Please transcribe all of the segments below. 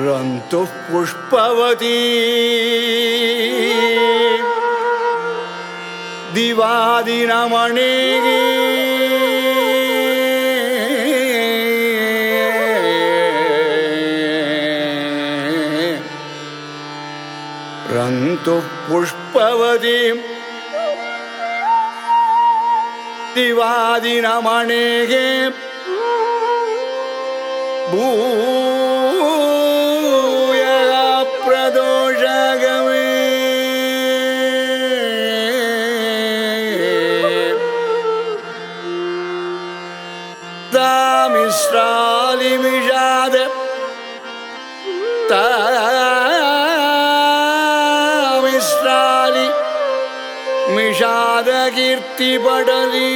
ರಂತುಃ ಪುಷ್ಪವತಿ ದಿವಾದಿನ ಮಣಿಗೆ ರಂತುಃ ಪುಷ್ಪವತಿ ದಿವಾದಿನ ಮಣಿಗೆ ಭೂ தாமிஸ்தாலி மிஷாத கீர்த்தி படலி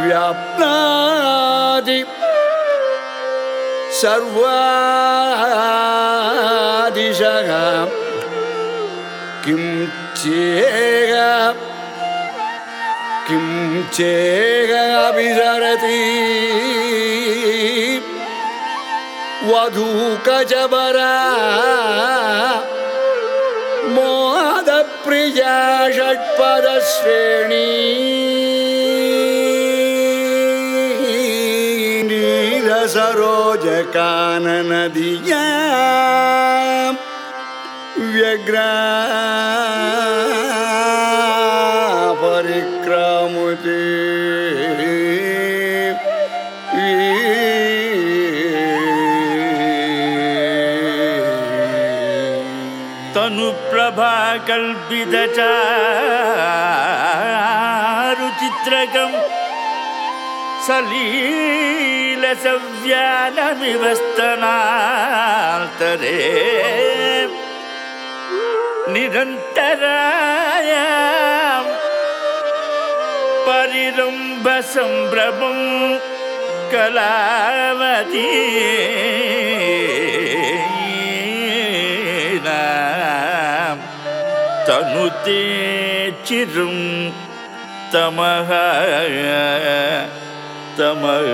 வியாப்னாதி சர்வாதிஷகம் किं சேகம் किं चेदीसरति वधूकजबरा मोहप्रिया षट्पदश्रेणीनीलसरोजकाननदीया व्यग्रपरिक्रमु तनुप्रभाकल्पितचारुचित्रकं सलीलसव्यामिवस्तना तरे நிரந்தர பரிரும்ப சம்பிரமம் கலாவதி தனு தேச்சிரும் தமக தமக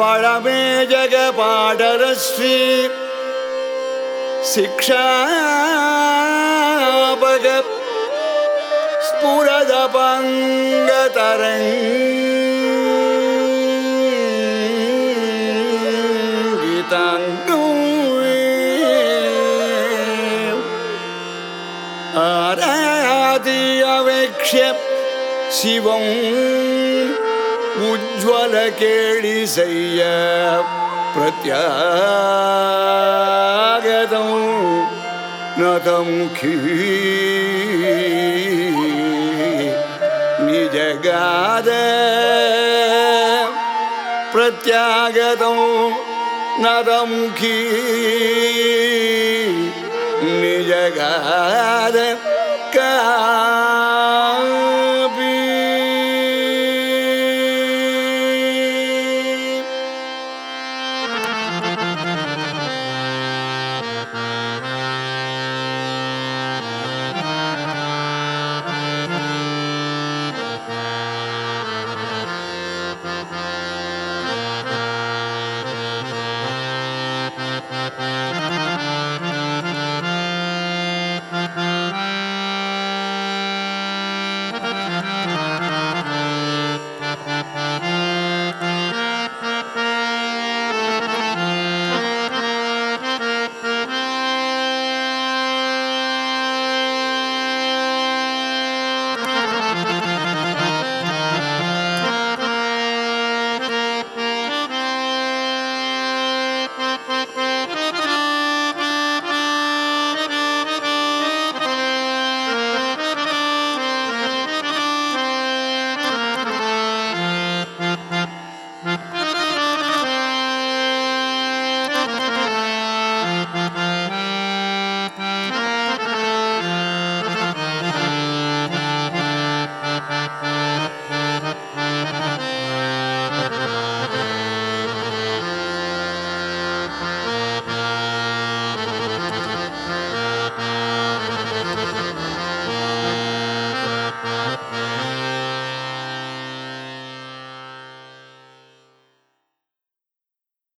वळमे जगपाडरश्री शिक्षापग स्फुरदपङ्गतरङ्गिताङ्गो आराधि अवेक्ष्य शिवम् ಪ್ರಜ್ವಲ ಕೇಳಿಸಯ್ಯ ಪ್ರತ್ಯಾಗತಂ ನತಮುಖಿ ನಿಜಗಾದ ಪ್ರತ್ಯಾಗತಂ ನತಮುಖಿ ನಿಜಗಾದ ಕಾ